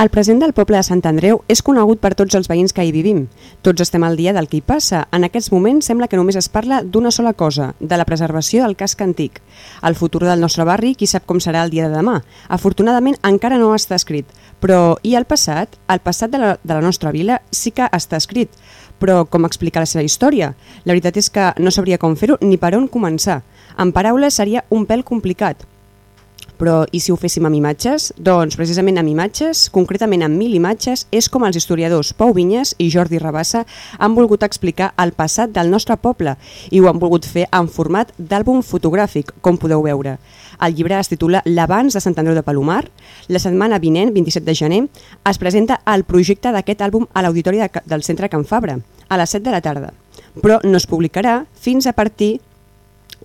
El present del poble de Sant Andreu és conegut per tots els veïns que hi vivim. Tots estem al dia del que hi passa. En aquests moments sembla que només es parla d'una sola cosa, de la preservació del casc antic. El futur del nostre barri, qui sap com serà el dia de demà. Afortunadament encara no està escrit. Però i el passat? El passat de la, de la nostra vila sí que està escrit. Però com explicar la seva història? La veritat és que no sabria com fer-ho ni per on començar. En paraules seria un pèl complicat, però i si ho féssim amb imatges? Doncs precisament amb imatges, concretament amb mil imatges, és com els historiadors Pau Vinyes i Jordi Rabassa han volgut explicar el passat del nostre poble i ho han volgut fer en format d'àlbum fotogràfic, com podeu veure. El llibre es titula L'abans de Sant Andreu de Palomar. La setmana vinent, 27 de gener, es presenta el projecte d'aquest àlbum a l'Auditori de, del Centre Can Fabra, a les 7 de la tarda. Però no es publicarà fins a partir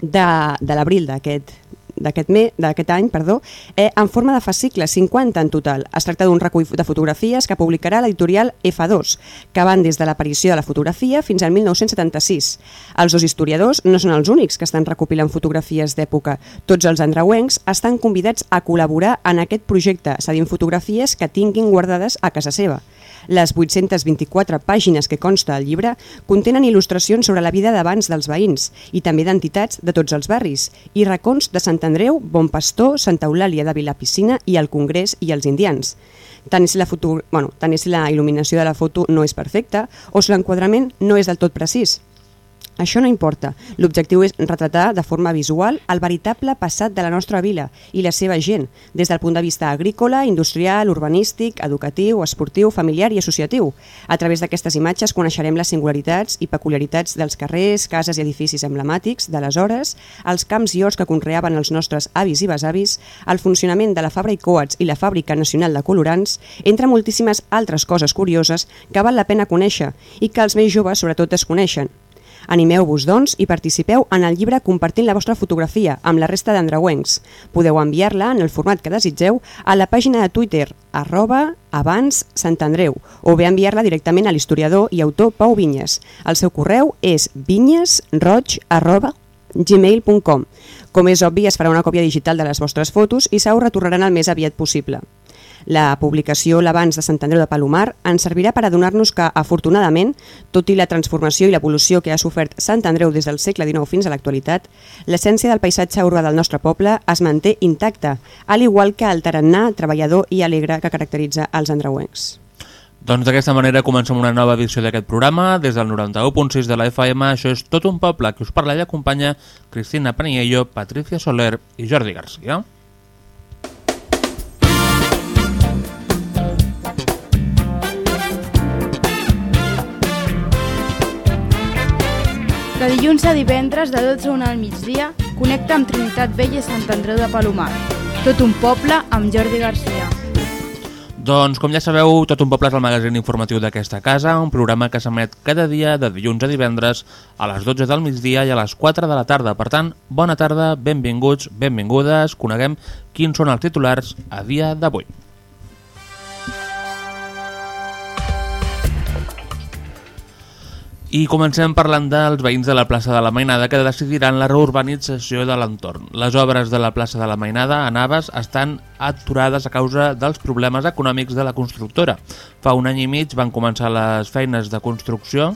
de, de l'abril d'aquest d'aquest any perdó, eh, en forma de fascicle, 50 en total. Es tracta d'un recull de fotografies que publicarà l'editorial F2, que van des de l'aparició de la fotografia fins al 1976. Els dos historiadors no són els únics que estan recopilant fotografies d'època. Tots els andreuencs estan convidats a col·laborar en aquest projecte, cedint fotografies que tinguin guardades a casa seva. Les 824 pàgines que consta el llibre contenen il·lustracions sobre la vida d'abans dels veïns i també d'entitats de tots els barris i racons de Sant Andreu, Bon Pastor, Santa Eulàlia de Vilapiscina i el Congrés i els Indians. Tant si, la foto, bueno, tant si la il·luminació de la foto no és perfecta o si l'enquadrament no és del tot precís. Això no importa. L'objectiu és retratar de forma visual el veritable passat de la nostra vila i la seva gent, des del punt de vista agrícola, industrial, urbanístic, educatiu, esportiu, familiar i associatiu. A través d'aquestes imatges coneixerem les singularitats i peculiaritats dels carrers, cases i edificis emblemàtics d'aleshores, els camps i horts que conreaven els nostres avis i besavis, el funcionament de la Fabra i Coats i la Fàbrica Nacional de Colorants, entre moltíssimes altres coses curioses que val la pena conèixer i que els més joves sobretot desconeixen. Animeu-vos, doncs, i participeu en el llibre compartint la vostra fotografia amb la resta d'andreuencs. Podeu enviar-la en el format que desitgeu a la pàgina de Twitter arroba abans Sant Andreu o bé enviar-la directament a l'historiador i autor Pau Vinyes. El seu correu és vinyesroig arroba gmail.com. Com és obvi, es farà una còpia digital de les vostres fotos i se retornaran el més aviat possible. La publicació L'Abans de Sant Andreu de Palomar ens servirà per adonar-nos que, afortunadament, tot i la transformació i l'evolució que ha sofert Sant Andreu des del segle XIX fins a l'actualitat, l'essència del paisatge urbà del nostre poble es manté intacta, al igual que el tarannà treballador i alegre que caracteritza els andreuencs. Doncs d'aquesta manera comencem una nova edició d'aquest programa. Des del 91.6 de la FM, això és Tot un poble, que us parla i acompanya Cristina Paniello, Patricia Soler i Jordi Garcia. De dilluns a divendres, de 12 a 1 al migdia, connecta amb Trinitat Vella i Sant Andreu de Palomar. Tot un poble amb Jordi Garcia. Doncs, com ja sabeu, Tot un poble és el magazín informatiu d'aquesta casa, un programa que s'emet cada dia de dilluns a divendres a les 12 del migdia i a les 4 de la tarda. Per tant, bona tarda, benvinguts, benvingudes, coneguem quins són els titulars a dia d'avui. I comencem parlant dels veïns de la plaça de la Mainada que decidiran la reurbanització de l'entorn. Les obres de la plaça de la Mainada a Naves estan aturades a causa dels problemes econòmics de la constructora. Fa un any i mig van començar les feines de construcció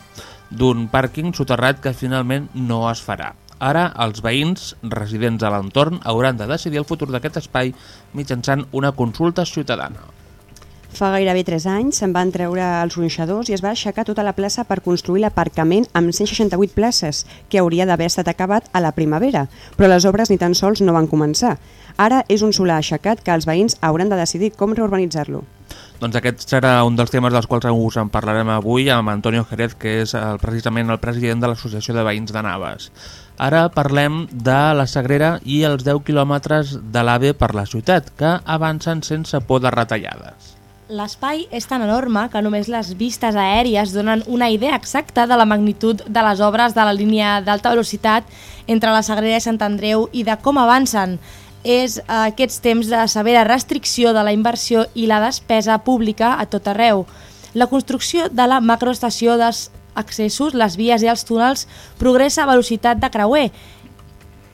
d'un pàrquing soterrat que finalment no es farà. Ara, els veïns residents a l'entorn hauran de decidir el futur d'aquest espai mitjançant una consulta ciutadana. Fa gairebé 3 anys se'n van treure els gronxadors i es va aixecar tota la plaça per construir l'aparcament amb 168 places, que hauria d'haver estat acabat a la primavera, però les obres ni tan sols no van començar. Ara és un solar aixecat que els veïns hauran de decidir com reurbanitzar-lo. Doncs aquest serà un dels temes dels quals us en parlarem avui amb Antonio Jerez, que és el, precisament el president de l'Associació de Veïns de Naves. Ara parlem de la Sagrera i els 10 quilòmetres de l'AVE per la ciutat, que avancen sense por de retallades. L'espai és tan enorme que només les vistes aèries donen una idea exacta de la magnitud de les obres de la línia d'alta velocitat entre la Sagrera i Sant Andreu i de com avancen. És aquests temps de severa restricció de la inversió i la despesa pública a tot arreu. La construcció de la macroestació dels accessos, les vies i els túnels progressa a velocitat de creuer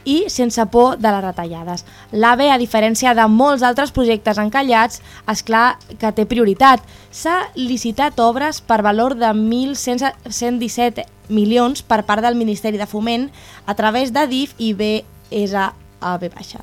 i sense por de les retallades. L'AVE, a diferència de molts altres projectes encallats, és clar que té prioritat. S'ha licitat obres per valor de 1.117 milions per part del Ministeri de Foment a través de DIF i BSAB baixa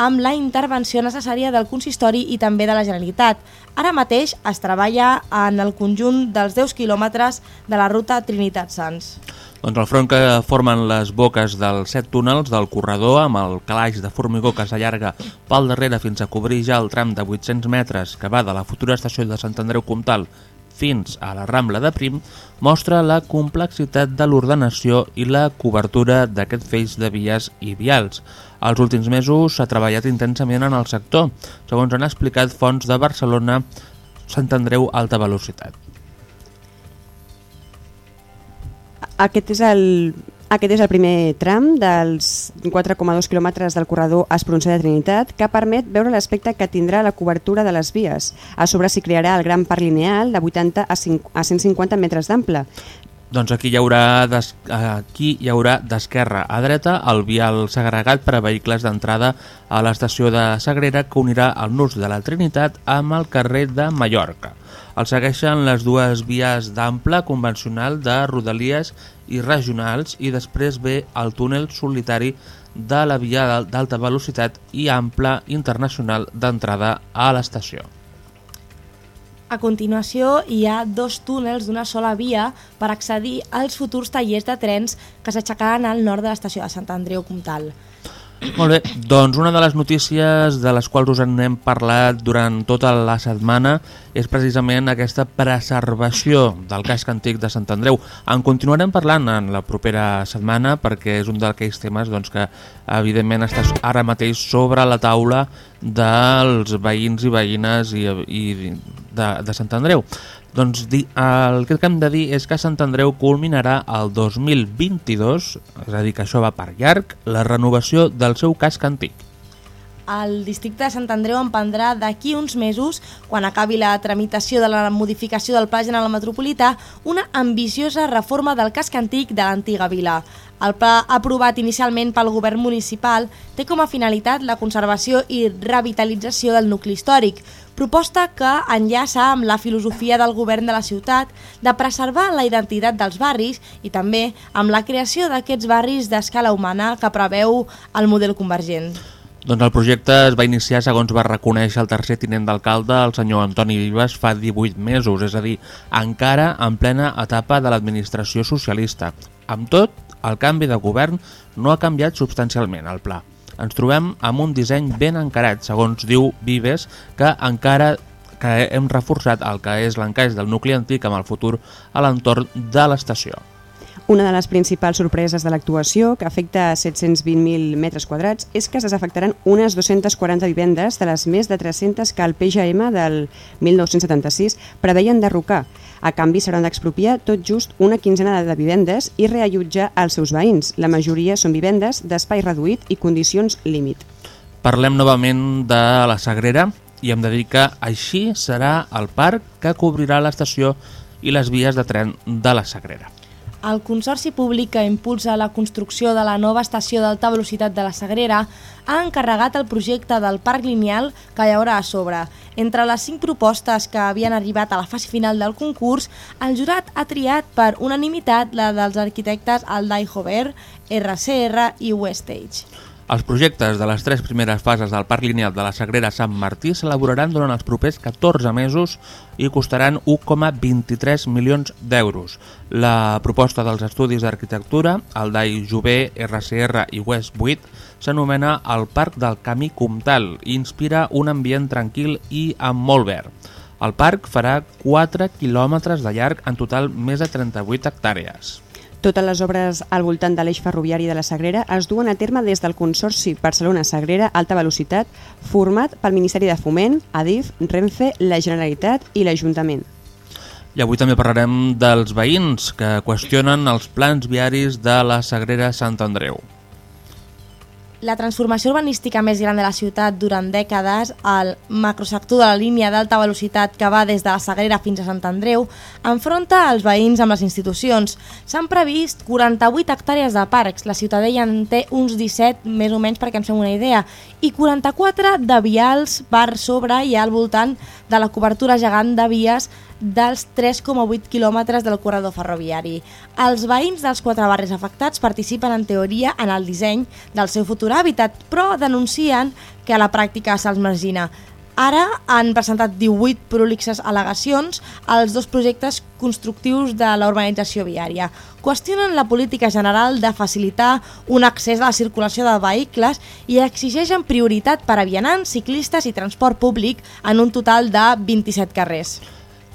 amb la intervenció necessària del consistori i també de la Generalitat. Ara mateix es treballa en el conjunt dels 10 quilòmetres de la ruta Trinitat-Sants. Doncs el front que formen les boques dels set túnels del corredor amb el calaix de formigó que s'allarga pel darrere fins a cobrir ja el tram de 800 metres que va de la futura estació de Sant Andreu Comtal fins a la Rambla de Prim mostra la complexitat de l'ordenació i la cobertura d'aquest feix de vies i vials. Els últims mesos s'ha treballat intensament en el sector, segons han explicat fonts de Barcelona, Sant Andreu Alta Velocitat. Aquest és el aquest és el primer tram dels 4,2 quilòmetres del corredor Espronceda de Trinitat que permet veure l'aspecte que tindrà la cobertura de les vies. A sobre s'hi crearà el gran parc lineal de 80 a, 5, a 150 metres d'ample. Doncs aquí hi haurà des, aquí hi haurà d'esquerra a dreta el vial segregat per a vehicles d'entrada a l'estació de Sagrera que unirà el nus de la Trinitat amb el carrer de Mallorca. El segueixen les dues vies d'ample convencional de Rodalies i regionals i després ve el túnel solitari de la via d'alta velocitat i ample internacional d'entrada a l'estació. A continuació, hi ha dos túnels d'una sola via per accedir als futurs tallers de trens que s'aixecaran al nord de l'estació de Sant Andreu Comtal. Molt bé, doncs una de les notícies de les quals us en hem parlat durant tota la setmana és precisament aquesta preservació del casc antic de Sant Andreu. En continuarem parlant en la propera setmana perquè és un d'aquells temes doncs, que evidentment està ara mateix sobre la taula dels veïns i veïnes i, i de, de Sant Andreu. Doncs el que hem de dir és que Sant Andreu culminarà el 2022, és a dir, que això va per llarg, la renovació del seu casc antic. El districte de Sant Andreu en prendrà d'aquí uns mesos, quan acabi la tramitació de la modificació del Pla General Metropolità, una ambiciosa reforma del casc antic de l'antiga vila. El pla aprovat inicialment pel govern municipal té com a finalitat la conservació i revitalització del nucli històric, proposta que enllaça amb la filosofia del govern de la ciutat de preservar la identitat dels barris i també amb la creació d'aquests barris d'escala humana que preveu el model convergent. Doncs el projecte es va iniciar, segons va reconèixer el tercer tinent d'alcalde, el senyor Antoni Vives, fa 18 mesos, és a dir, encara en plena etapa de l'administració socialista. Amb tot, el canvi de govern no ha canviat substancialment el pla. Ens trobem amb un disseny ben encarat, segons diu Vives, que encara que hem reforçat el que és l'encaix del nucli antic amb el futur a l'entorn de l'estació. Una de les principals sorpreses de l'actuació, que afecta 720.000 metres quadrats, és que es desafectaran unes 240 vivendes de les més de 300 que el PGM del 1976 preveien derrocar. A canvi, s'hauran d'expropiar tot just una quinzena de vivendes i reallotjar els seus veïns. La majoria són vivendes d'espai reduït i condicions límit. Parlem novament de la Sagrera i hem de dir que així serà el parc que cobrirà l'estació i les vies de tren de la Sagrera. El Consorci Públic que impulsa la construcció de la nova estació d'alta velocitat de la Sagrera ha encarregat el projecte del parc lineal que hi haurà a sobre. Entre les cinc propostes que havien arribat a la fase final del concurs, el jurat ha triat per unanimitat la dels arquitectes Aldai Hover, RCR i Westage. Els projectes de les tres primeres fases del Parc Lineal de la Sagrera Sant Martí s'elaboraran durant els propers 14 mesos i costaran 1,23 milions d'euros. La proposta dels estudis d'arquitectura, el DAI Jové, RCR i West 8, s'anomena el Parc del Camí Comtal i inspira un ambient tranquil i amb molt verd. El parc farà 4 quilòmetres de llarg, en total més de 38 hectàrees. Totes les obres al voltant de l'eix ferroviari de la Sagrera es duen a terme des del Consorci Barcelona-Sagrera Alta Velocitat, format pel Ministeri de Foment, Adif, Renfe, la Generalitat i l'Ajuntament. I avui també parlarem dels veïns que qüestionen els plans viaris de la Sagrera Sant Andreu. La transformació urbanística més gran de la ciutat durant dècades, el macrosector de la línia d'alta velocitat que va des de la Sagrera fins a Sant Andreu, enfronta els veïns amb les institucions. S'han previst 48 hectàrees de parcs, la Ciutadella en té uns 17 més o menys perquè ens fem una idea, i 44 de vials per sobre i al voltant de la cobertura gegant de vies dels 3,8 quilòmetres del corredor ferroviari. Els veïns dels quatre barris afectats participen en teoria en el disseny del seu futur hàbitat, però denuncien que a la pràctica se'ls margina. Ara han presentat 18 prolixes al·legacions als dos projectes constructius de la urbanització viària. Qüestionen la política general de facilitar un accés a la circulació de vehicles i exigeixen prioritat per a vianants, ciclistes i transport públic en un total de 27 carrers.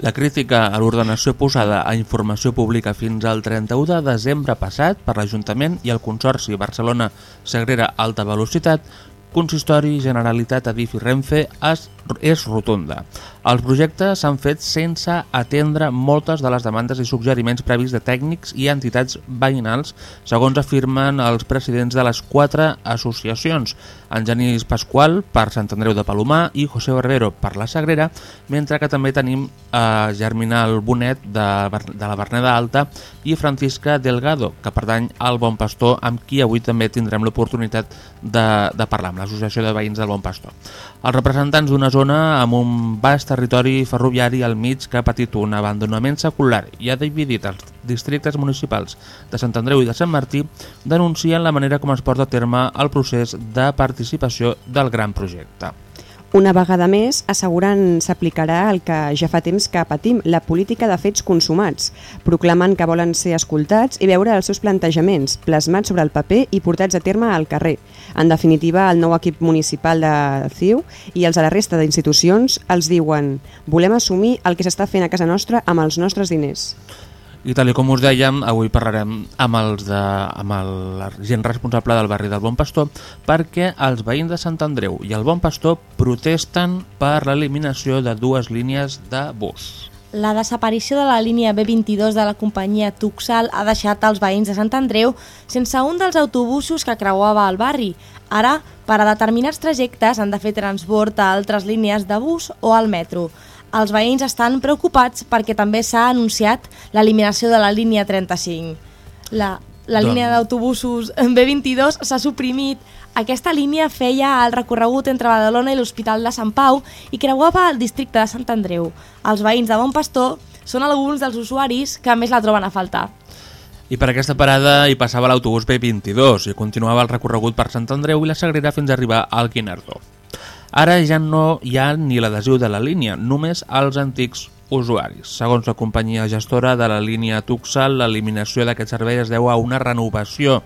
La crítica a l'ordenació posada a informació pública fins al 31 de desembre passat per l'Ajuntament i el Consorci Barcelona-Sagrera Alta Velocitat, Consistori, Generalitat, Adif i Renfe es és rotunda. Els projectes s'han fet sense atendre moltes de les demandes i suggeriments previs de tècnics i entitats veïnals, segons afirmen els presidents de les quatre associacions, en Genís Pasqual per Sant Andreu de Palomar i José Barbero per la Sagrera, mentre que també tenim eh, Germinal Bonet de, de la Berneda Alta i Francisca Delgado, que pertany al Bon Pastor, amb qui avui també tindrem l'oportunitat de, de parlar, amb l'Associació de Veïns del Bon Pastor. Els representants d'una zona amb un vast territori ferroviari al mig que ha patit un abandonament secular i ha dividit els districtes municipals de Sant Andreu i de Sant Martí denuncien la manera com es porta a terme el procés de participació del gran projecte. Una vegada més, asseguren s'aplicarà el que ja fa temps que patim, la política de fets consumats, proclamant que volen ser escoltats i veure els seus plantejaments, plasmats sobre el paper i portats a terme al carrer. En definitiva, el nou equip municipal de CIU i els de la resta d'institucions els diuen volem assumir el que s'està fent a casa nostra amb els nostres diners. I tal com us dèiem, avui parlarem amb, els de, amb el, la gent responsable del barri del Bon Pastor perquè els veïns de Sant Andreu i el Bon Pastor protesten per l'eliminació de dues línies de bus. La desaparició de la línia B22 de la companyia Tuxal ha deixat els veïns de Sant Andreu sense un dels autobusos que creuava el barri. Ara, per a determinats trajectes han de fer transbord a altres línies de bus o al metro els veïns estan preocupats perquè també s'ha anunciat l'eliminació de la línia 35. La, la doncs... línia d'autobusos B22 s'ha suprimit. Aquesta línia feia el recorregut entre Badalona i l'Hospital de Sant Pau i creuava el districte de Sant Andreu. Els veïns de Bon Pastor són alguns dels usuaris que més la troben a faltar. I per aquesta parada hi passava l'autobús B22 i continuava el recorregut per Sant Andreu i la Sagrera fins a arribar al Guinardó. Ara ja no hi ha ni l'adhesiu de la línia, només els antics usuaris. Segons la companyia gestora de la línia Tuxal, l'eliminació d'aquest servei es deu a una renovació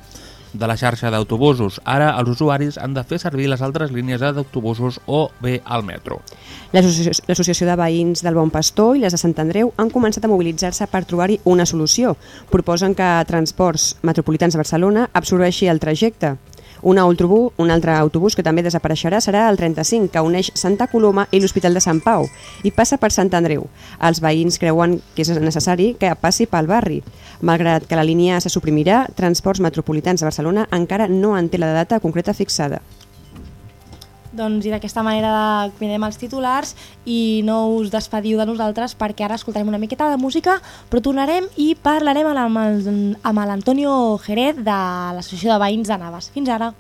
de la xarxa d'autobusos. Ara els usuaris han de fer servir les altres línies d'autobusos o bé al metro. L'Associació de Veïns del Bon Pastor i les de Sant Andreu han començat a mobilitzar-se per trobar-hi una solució. Proposen que Transports Metropolitans de Barcelona absorbeixi el trajecte. Un, autobús, un altre autobús que també desapareixerà serà el 35, que uneix Santa Coloma i l'Hospital de Sant Pau i passa per Sant Andreu. Els veïns creuen que és necessari que passi pel barri. Malgrat que la línia se suprimirà, Transports Metropolitans de Barcelona encara no en té la data concreta fixada. Doncs i d'aquesta manera acomiadem els titulars i no us despediu de nosaltres perquè ara escoltarem una miqueta de música però tornarem i parlarem amb l'Antonio Jerez de l'Associació de Veïns de Navas. Fins ara!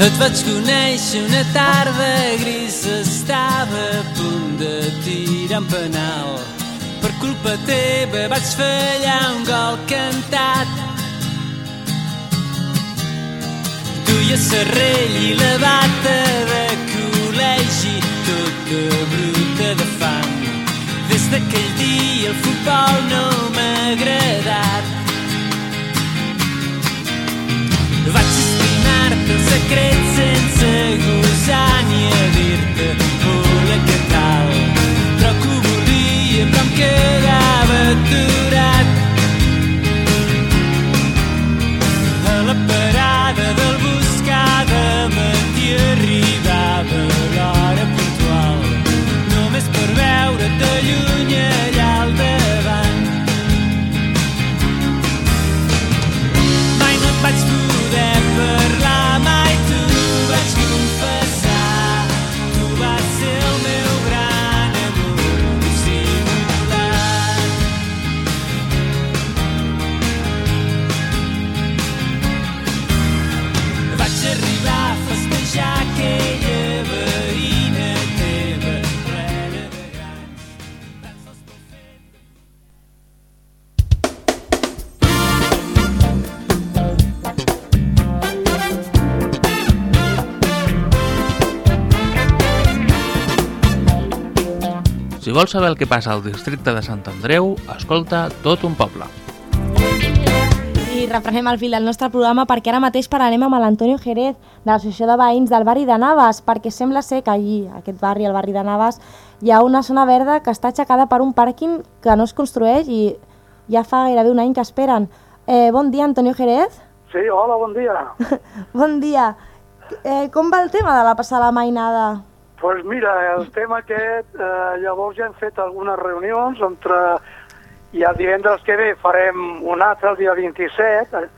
Et vaig conèixer una tarda gris, estava a punt de tirar en penal. Per culpa teva vaig fallar un gol cantat duia serrell i la bata de col·legi tota bruta de fang. Des d'aquell dia el futbol no m'ha agradat. Vaig estimar-te el secret sense gosar ni a dir-te hola que tal. Però que ho volia, però em quedava aturat. Si vols saber el que passa al districte de Sant Andreu, escolta tot un poble. I reprenem el fil del nostre programa perquè ara mateix parlarem amb l'Antonio Jerez de l'Associació de Veïns del barri de Navas perquè sembla ser que allí, aquest barri, el barri de Navas, hi ha una zona verda que està aixecada per un pàrquing que no es construeix i ja fa gairebé un any que esperen. Eh, bon dia, Antonio Jerez. Sí, hola, bon dia. Bon dia. Eh, com va el tema de la passada mainada? Pues mira, el tema aquest, eh, llavors ja hem fet algunes reunions entre... I el divendres que ve farem un altre, el dia 27, eh,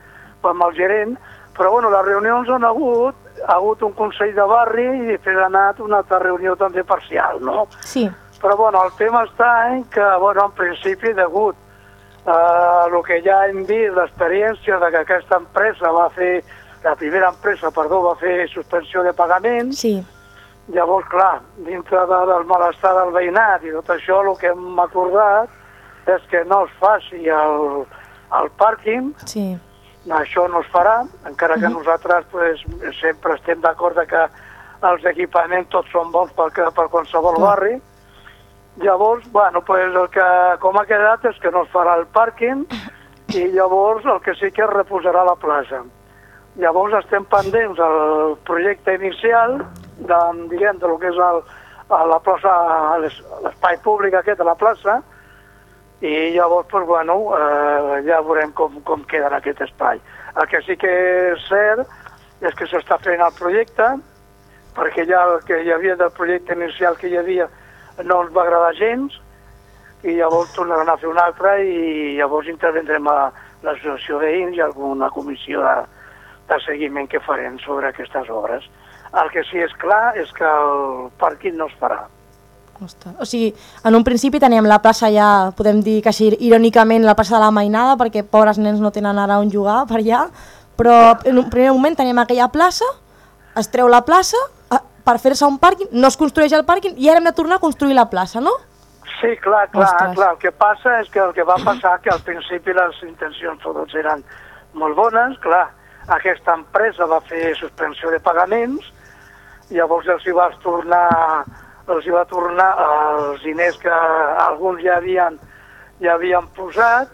amb el gerent, però bueno, les reunions han hagut, ha hagut un consell de barri i després ha anat una altra reunió també parcial, no? Sí. Però bueno, el tema està en que, bueno, en principi, degut a el que ja hem vist, l'experiència de que aquesta empresa va fer, la primera empresa, perdó, va fer suspensió de pagaments, Sí. Llavors, clar, dintre de, del malestar del veïnat i tot això, el que hem acordat és que no es faci el, el pàrquing, Sí. això no es farà, encara que nosaltres pues, sempre estem d'acord que els equipaments tots són bons per, per qualsevol Clar. barri. Llavors, bueno, pues el que com ha quedat és que no es farà el pàrquing i llavors el que sí que es reposarà la plaça. Llavors estem pendents del projecte inicial de, diguem, de lo que és el, a la plaça, l'es- l'espai públic aquest de la plaça, i llavors, pues, bueno, eh, ja veurem com, com queda en aquest espai. El que sí que és cert és que s'està fent el projecte, perquè ja el que hi havia del projecte inicial que hi havia no ens va agradar gens, i llavors tornaran a fer un altre i llavors intervendrem a l'associació veïns i alguna comissió de, de seguiment que farem sobre aquestes obres. El que sí és clar és que el pàrquing no es farà. Ostres. O sigui, en un principi teníem la plaça ja, podem dir que així irònicament la plaça de la Mainada, perquè pobres nens no tenen ara on jugar per allà, però en un primer moment teníem aquella plaça, es treu la plaça per fer-se un pàrquing, no es construeix el pàrquing i ara hem de tornar a construir la plaça, no? Sí, clar, clar, Ostres. clar. El que passa és que el que va passar que al principi les intencions totes eren molt bones, clar. Aquesta empresa va fer suspensió de pagaments, llavors els hi va tornar, els hi va tornar els diners que alguns ja havien, ja havien posat,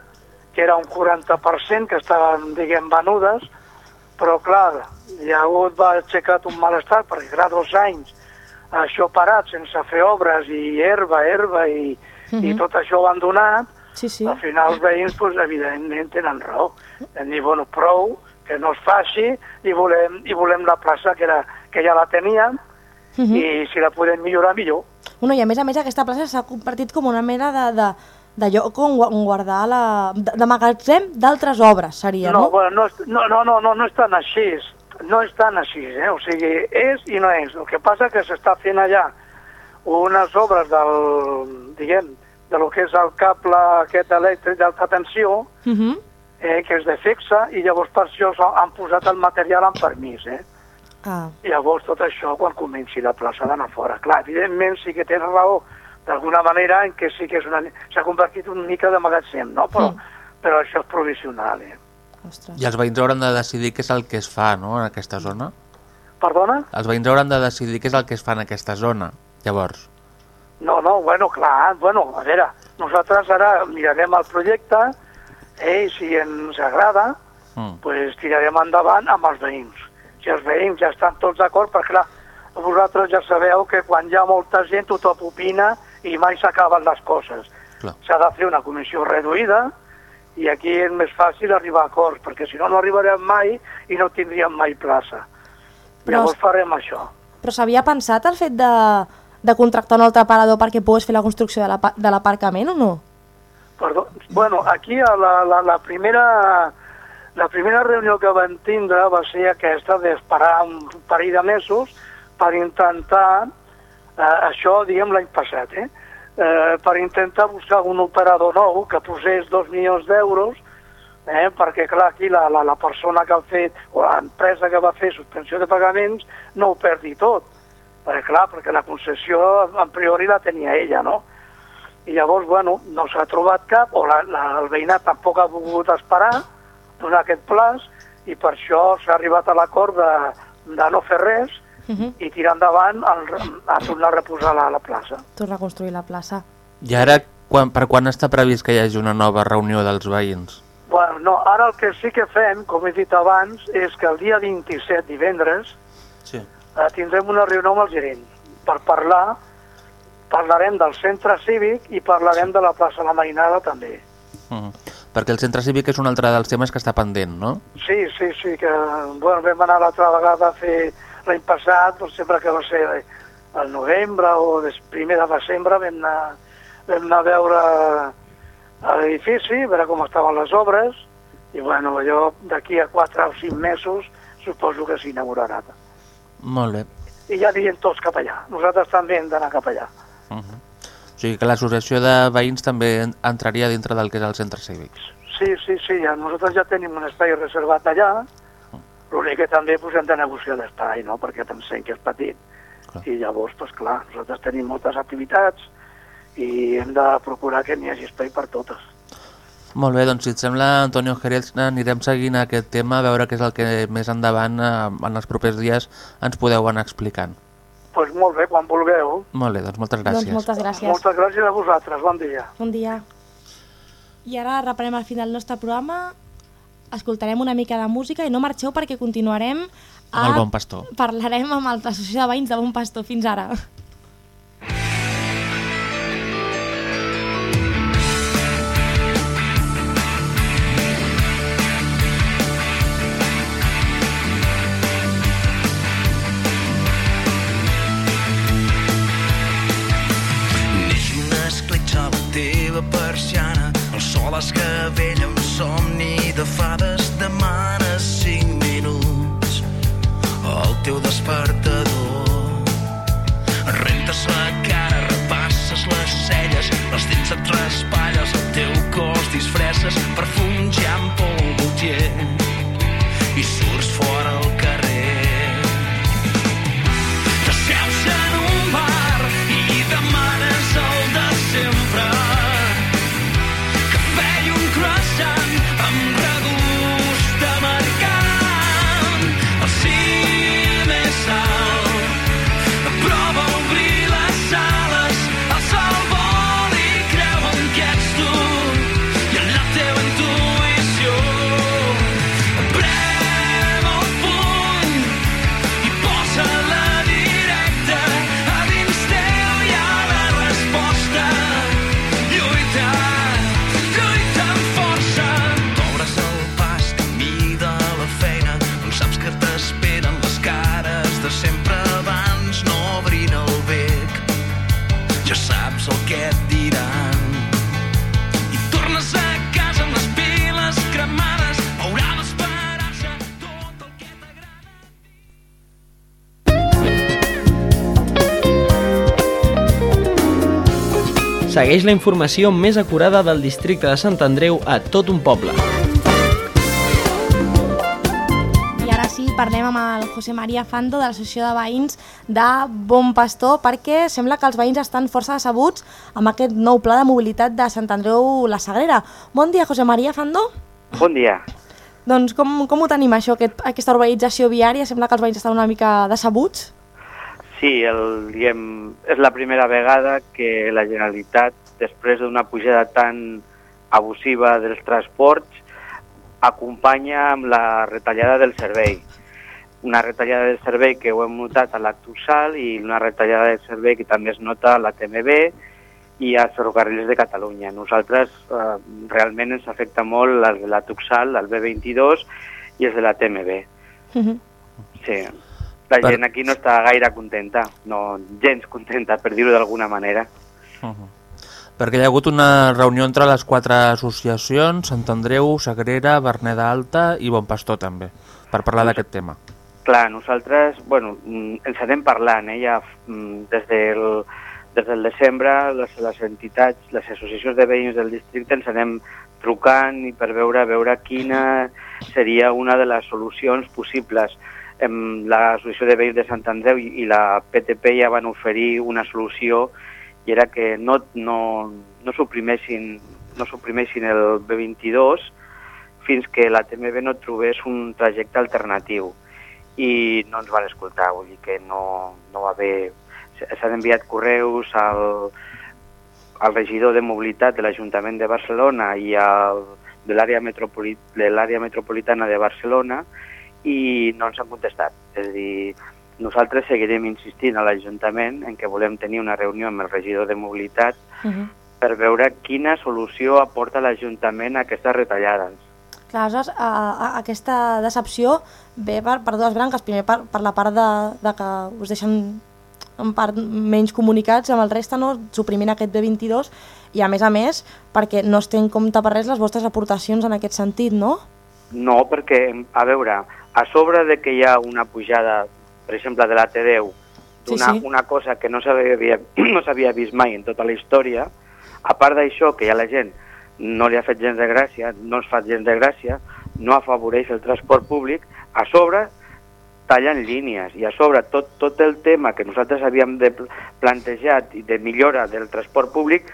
que era un 40% que estaven, diguem, venudes, però clar, hi ha hagut, va aixecat un malestar, perquè clar, dos anys això parat, sense fer obres i herba, herba i, i tot això abandonat, Sí, sí. al final els veïns, pues, evidentment, tenen raó. Hem dit, bueno, prou, que no es faci i volem, i volem la plaça que, era, que ja la teníem Mhm. i si la podem millorar, millor. Bueno, I a més a més aquesta plaça s'ha convertit com una mena de, de, de lloc on, guardar la... de, de magatzem d'altres obres, seria, No, no? bueno, no, no, no, no, no, no és tan així, no és tan així, eh? o sigui, és i no és. El que passa que s'està fent allà unes obres del, diguem, de lo que és el cable aquest elèctric d'alta tensió, Uh -huh. Eh, que és de fixa, i llavors per això han posat el material en permís, eh? ah. Llavors tot això quan comenci la plaça d'anar fora. Clar, evidentment sí que tens raó d'alguna manera en què sí que és una... s'ha convertit una mica de magatzem, no? Però, Mm. però això és provisional, eh? Ostres. I els veïns hauran de decidir què és el que es fa no, en aquesta zona. Perdona? Els veïns hauran de decidir què és el que es fa en aquesta zona. Llavors, No, no, bueno, clar, bueno, a veure, nosaltres ara mirarem el projecte eh, i si ens agrada, mm. pues tirarem endavant amb els veïns. Si els veïns ja estan tots d'acord, perquè clar, vosaltres ja sabeu que quan hi ha molta gent tothom opina i mai s'acaben les coses. S'ha de fer una comissió reduïda i aquí és més fàcil arribar a acords, perquè si no, no arribarem mai i no tindríem mai plaça. Però- Llavors farem això. Però s'havia pensat el fet de, de contractar un altre parador perquè pogués fer la construcció de la- de l'aparcament o no? Perdó. Bueno, aquí a la, la, la, primera, la primera reunió que vam tindre va ser aquesta d'esperar un parell de mesos per intentar, eh, això diguem l'any passat, eh? eh, per intentar buscar un operador nou que posés dos milions d'euros eh, perquè clar, aquí la, la, la persona que ha fet, o l'empresa que va fer suspensió de pagaments no ho perdi tot, perquè clar, perquè la concessió en priori la tenia ella, no? I llavors, bueno, no s'ha trobat cap, o la, la, el veïnat tampoc ha volgut esperar, donar aquest plaç, i per això s'ha arribat a l'acord de, de no fer res Uh -huh. i tirar endavant el, a tornar a reposar la, la plaça. Tornar a construir la plaça. I ara, quan, per quan està previst que hi hagi una nova reunió dels veïns? Bueno, no, ara el que sí que fem, com he dit abans, és que el dia 27, divendres, Sí. eh, tindrem una reunió amb el gerent per parlar, parlarem del centre cívic i parlarem de la plaça La Mainada també. Uh -huh. Perquè el centre cívic és un altre dels temes que està pendent, no? Sí, sí, sí, que bueno, vam anar l'altra vegada a fer l'any passat, doncs sempre que va ser al novembre o des primer de desembre vam anar, vam anar a veure l'edifici, veure com estaven les obres, i bueno, allò d'aquí a 4 o 5 mesos suposo que s'inaugurarà. Molt bé. I ja anirem tots cap allà. Nosaltres també hem d'anar cap allà. Uh -huh. O sigui que l'associació de veïns també en- entraria dintre del que és el centre cívic. Sí, sí, sí, ja, nosaltres ja tenim un espai reservat allà, l'únic que també pues, hem de negociar l'espai, no?, perquè pensem que és petit. Clar. I llavors, pues, clar, nosaltres tenim moltes activitats i hem de procurar que n'hi hagi espai per totes. Molt bé, doncs si et sembla, Antonio Jerez, anirem seguint aquest tema, a veure què és el que més endavant, eh, en els propers dies, ens podeu anar explicant. Doncs pues molt bé, quan vulgueu. Molt bé, doncs moltes gràcies. Doncs moltes gràcies. Moltes gràcies a vosaltres, bon dia. Bon dia. I ara reprenem al final del nostre programa, escoltarem una mica de música i no marxeu perquè continuarem a... Amb el Bon Pastor. Parlarem amb l'associació de veïns de Bon Pastor. Fins ara. El sol escavella un somni de fades, Segueix la informació més acurada del districte de Sant Andreu a tot un poble. I ara sí, parlem amb el José María Fando de l'Associació de Veïns de Bon Pastor perquè sembla que els veïns estan força decebuts amb aquest nou pla de mobilitat de Sant Andreu la Sagrera. Bon dia, José María Fando. Bon dia. Doncs com, com ho tenim això, aquest, aquesta urbanització viària? Sembla que els veïns estan una mica decebuts. Sí, el, diguem, és la primera vegada que la Generalitat, després d'una pujada tan abusiva dels transports, acompanya amb la retallada del servei. Una retallada del servei que ho hem notat a la Tursal i una retallada del servei que també es nota a la TMB i als ferrocarrils de Catalunya. Nosaltres eh, realment ens afecta molt els de la Tuxal, el B22 i els de la TMB. Sí. La Per- gent aquí no està gaire contenta, no gens contenta, per dir-ho d'alguna manera. Uh -huh. Perquè hi ha hagut una reunió entre les quatre associacions, Sant Andreu, Sagrera, Berneda Alta i Bon Pastor també, per parlar d'aquest tema. Clar, nosaltres, bueno, mm, ens anem parlant, eh, ja mm, des del, des del desembre, les, les entitats, les associacions de veïns del districte ens anem trucant i per veure veure quina seria una de les solucions possibles. L'Associació de Veïns de Sant Andreu i, i la PTP ja van oferir una solució i era que no, no, no suprimessin no suprimessin el B22 fins que la TMB no trobés un trajecte alternatiu. I no ens van escoltar, vull dir que no, no va haver... S'han enviat correus al, al regidor de mobilitat de l'Ajuntament de Barcelona i al, de l'àrea metropoli de metropolitana de Barcelona i no ens han contestat. És a dir, nosaltres seguirem insistint a l'Ajuntament en que volem tenir una reunió amb el regidor de mobilitat Uh -huh. per veure quina solució aporta l'Ajuntament a aquestes retallades. Clar, aleshores, a, a, aquesta decepció ve per, per dues branques. Primer, per, per la part de, de que us deixen en part menys comunicats amb el resta, no? suprimint aquest B22, i a més a més, perquè no es té en compte per res les vostres aportacions en aquest sentit, no? No, perquè, a veure, a sobre de que hi ha una pujada, per exemple, de la T10, Sí, d'una sí. una cosa que no s'havia no vist mai en tota la història, a part d'això, que ja la gent no li ha fet gens de gràcia, no es fa gens de gràcia, no afavoreix el transport públic, a sobre tallen línies i a sobre tot, tot el tema que nosaltres havíem de pl- plantejat i de millora del transport públic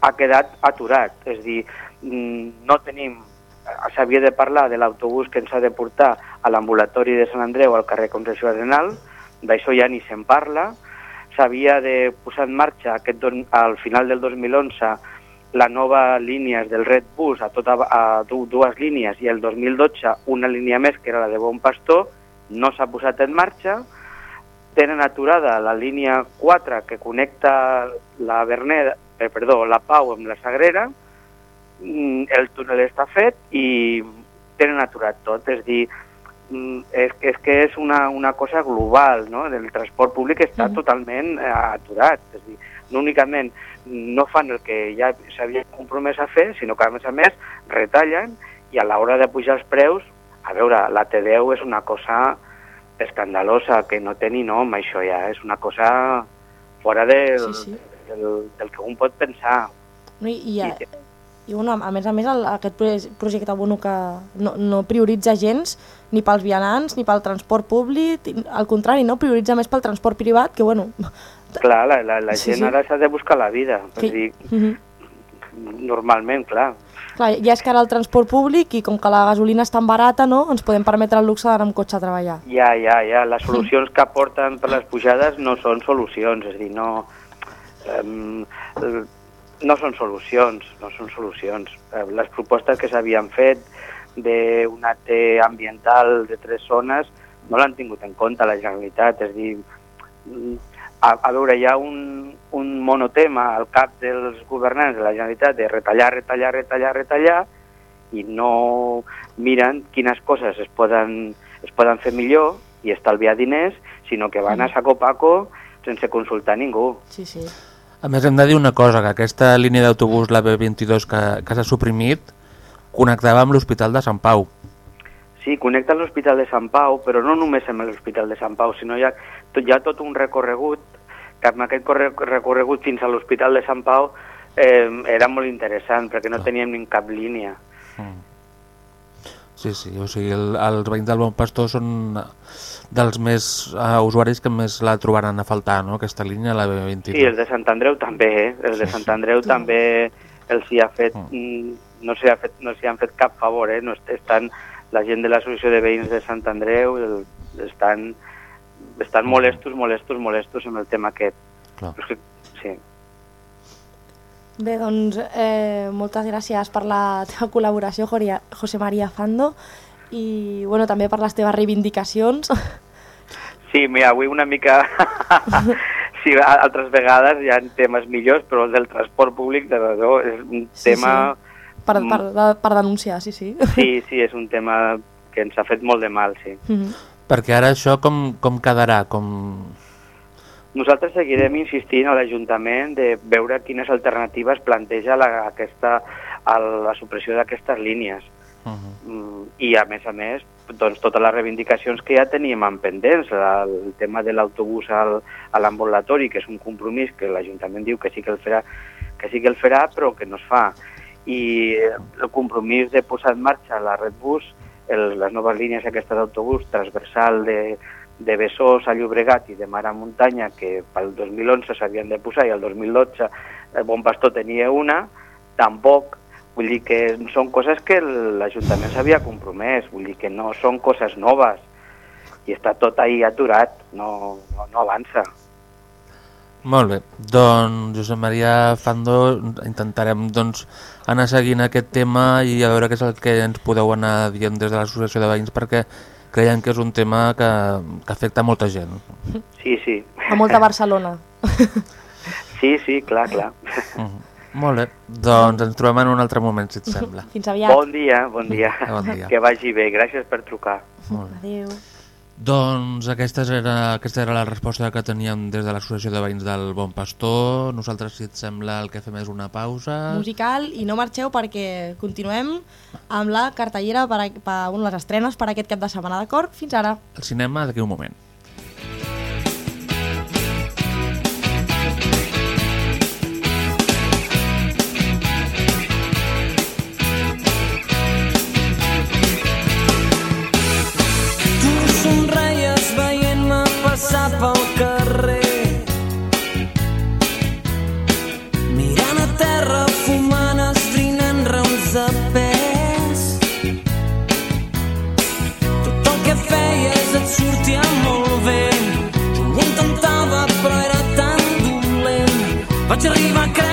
ha quedat aturat. És a dir, mm, no tenim... S'havia de parlar de l'autobús que ens ha de portar a l'ambulatori de Sant Andreu al carrer Concepció Arenal, d'això ja ni se'n parla. S'havia de posar en marxa aquest al final del 2011 la nova línia del Red Bus a, tota, a du- dues línies i el 2012 una línia més que era la de Bon Pastor, no s'ha posat en marxa, tenen aturada la línia 4 que connecta la Verneda, eh, perdó, la Pau amb la Sagrera, mm, el túnel està fet i tenen aturat tot, és dir, és, que- és que és una, una cosa global, no? El transport públic està Mhm. totalment eh, aturat, és a dir, no únicament no fan el que ja s'havia compromès a fer, sinó que a més a més retallen i a l'hora de pujar els preus, a veure, la T10 és una cosa escandalosa, que no té ni nom, això ja, és una cosa fora del, Sí, sí. del, del que un pot pensar. No, I, i, I- i bueno, a més a més el, aquest proje- projecte bueno, que no, no prioritza gens ni pels vianants ni pel transport públic, al contrari, no prioritza més pel transport privat, que bueno... Clar, la, la, la Sí, gent sí. ara s'ha de buscar la vida, Que, és dir, uh -huh. normalment, clar. Clar, ja és que ara el transport públic i com que la gasolina és tan barata, no, ens podem permetre el luxe d'anar amb cotxe a treballar. Ja, ja, ja, les solucions que aporten per les pujades no són solucions, és a dir, no... Um, no són solucions, no són solucions. Eh, Les propostes que s'havien fet d'una T ambiental de tres zones no l'han tingut en compte la Generalitat, és a dir, mm, a, a veure, hi ha un, un monotema al cap dels governants de la Generalitat de retallar, retallar, retallar, retallar, i no miren quines coses es poden, es poden fer millor i estalviar diners, sinó que van a saco paco sense consultar ningú. Sí, sí. A més, hem de dir una cosa, que aquesta línia d'autobús, la B22, que, que s'ha suprimit, connectava amb l'Hospital de Sant Pau. Sí, connecta l'Hospital de Sant Pau, però no només amb l'Hospital de Sant Pau, sinó hi ha, tot, hi ha tot un recorregut, que amb aquest corre- recorregut fins a l'Hospital de Sant Pau eh, era molt interessant, perquè no teníem ni cap línia. Sí, sí, o sigui, el, els veïns del Bon Pastor són dels més uh, usuaris que més la trobaran a faltar, no?, aquesta línia, la B22. Sí, el de Sant Andreu també, eh? El de Sant Andreu també els hi ha fet, mm, no s'hi ha fet, no s'hi han fet cap favor, eh? No est- estan, la gent de l'associació de veïns de Sant Andreu el, estan, estan molestos, molestos, molestos amb el tema aquest. Clar. Però és que, sí. Bé, doncs, eh, moltes gràcies per la teva col·laboració, José María Fando, i bueno, també per les teves reivindicacions. Sí, mira, avui una mica... sí, altres vegades hi ha temes millors, però el del transport públic, de debò, és un Sí, tema... per, per, de- per denunciar, sí, sí. Sí, sí, és un tema que ens ha fet molt de mal, sí. Mhm. Perquè ara això com, com quedarà? Com... Nosaltres seguirem insistint a l'Ajuntament de veure quines alternatives planteja la, aquesta, a la supressió d'aquestes línies. Uh -huh. Mm, I, a més a més, doncs, totes les reivindicacions que ja teníem en pendents, el tema de l'autobús al, a l'ambulatori, que és un compromís que l'Ajuntament diu que sí que el farà, que sí que el farà, però que no es fa. I el compromís de posar en marxa la Red Bus, el, les noves línies aquestes d'autobús transversal de, de Besòs a Llobregat i de Mar a Muntanya, que pel 2011 s'havien de posar i el 2012 el Bon Pastor tenia una, tampoc. Vull dir que són coses que l'Ajuntament s'havia compromès, vull dir que no són coses noves i està tot ahí aturat, no, no, no avança. Molt bé, doncs Josep Maria Fando intentarem doncs, anar seguint aquest tema i a veure què és el que ens podeu anar dient des de l'associació de veïns perquè creiem que és un tema que, que afecta molta gent. Sí, sí. A molta Barcelona. Sí, sí, clar, clar. Mhm. Molt bé, doncs ens trobem en un altre moment, si et sembla. Fins aviat. Bon dia, bon dia. Bon dia. Que vagi bé, gràcies per trucar. Molt bé. Adéu. Doncs aquesta era, aquesta era la resposta que teníem des de l'Associació de Veïns del Bon Pastor. Nosaltres, si et sembla, el que fem és una pausa. Musical i no marxeu perquè continuem amb la cartellera per, a, per bueno, les estrenes per aquest cap de setmana, d'acord? Fins ara. El cinema d'aquí un moment. Vaig arribar a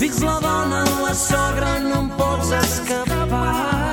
Fills la dona, la sogra, no em pots escapar.